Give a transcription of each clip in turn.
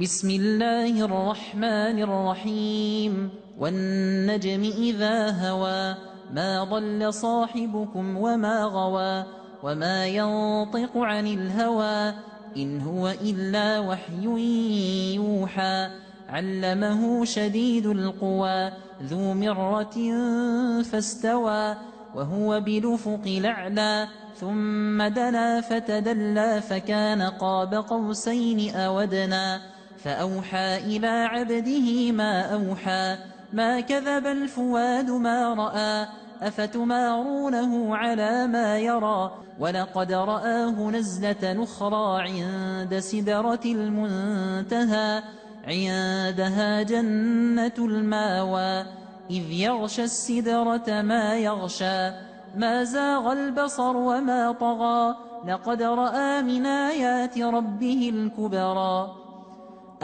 بسم الله الرحمن الرحيم. والنجم إذا هوى ما ضل صاحبكم وما غوى وما ينطق عن الهوى إن هو إلا وحي يوحى. علمه شديد القوى ذو مرة فاستوى وهو بلفق الأعلى. ثم دنا فتدلى فكان قاب قوسين أودنا. فأوحى إلى عبده ما أوحى ما كذب الفؤاد ما رأى أفتمارونه على ما يرى؟ ولقد رآه نزلة نخرى عند سدرة المنتهى عندها جنة المأوى إذ يغشى السدرة ما يغشى ما زاغ البصر وما طغى لقد رأى من آيات ربه الكبرى.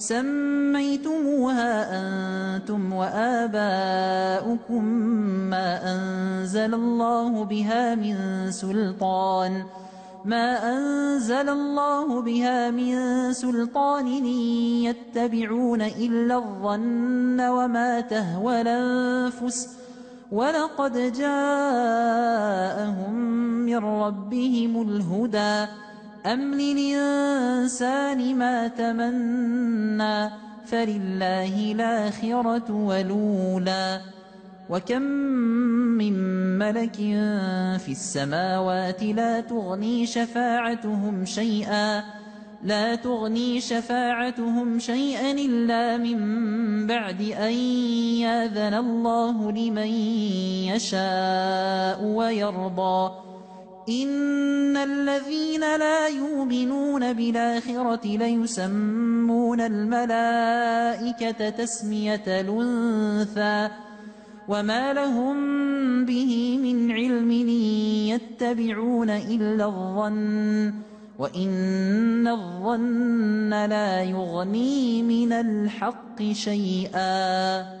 سميتموها أنتم وآباؤكم ما أنزل الله بها من سلطان ما أنزل الله بها من سلطان يتبعون إلا الظن وما تهوى الأنفس ولقد جاءهم من ربهم الهدى. أم للإنسان ما تمنى فلله الآخرة ولولا وكم من ملك في السماوات لا تغني شفاعتهم شيئا لا تغني شفاعتهم شيئا إلا من بعد أن ياذن الله لمن يشاء ويرضى إن الذين لا يؤمنون بالآخرة ليسمون الملائكة تسمية الأنثى وما لهم به من علم يتبعون إلا الظن وإن الظن لا يغني من الحق شيئا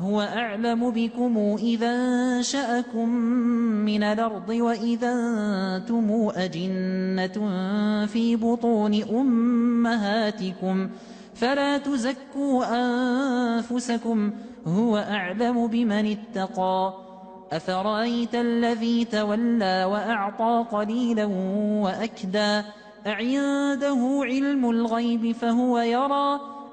هو أعلم بكم إذا أنشأكم من الأرض وإذا أنتم أجنة في بطون أمهاتكم فلا تزكوا أنفسكم هو أعلم بمن اتقى أفرأيت الذي تولى وأعطى قليلا وأكدى أعنده علم الغيب فهو يرى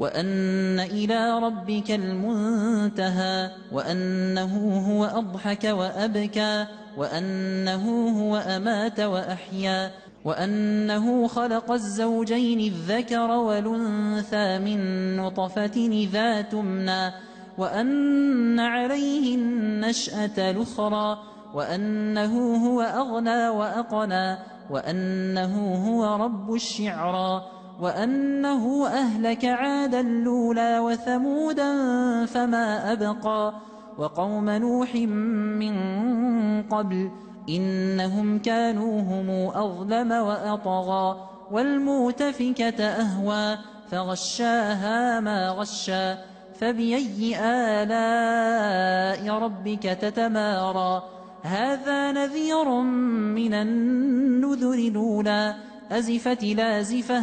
وأن إلى ربك المنتهى وأنه هو أضحك وأبكى وأنه هو أمات وأحيا وأنه خلق الزوجين الذكر والأنثى من نطفة إذا تمنى وأن عليه النشأة الأخرى وأنه هو أغنى وأقنى وأنه هو رب الشعرى وأنه أهلك عادا لولا وثمودا فما أبقى وقوم نوح من قبل إنهم كانوا هم أظلم وأطغى والمؤتفكة أهوى فغشاها ما غشا فبأي آلاء ربك تتمارى هذا نذير من النذر الأولى أزفت لازفة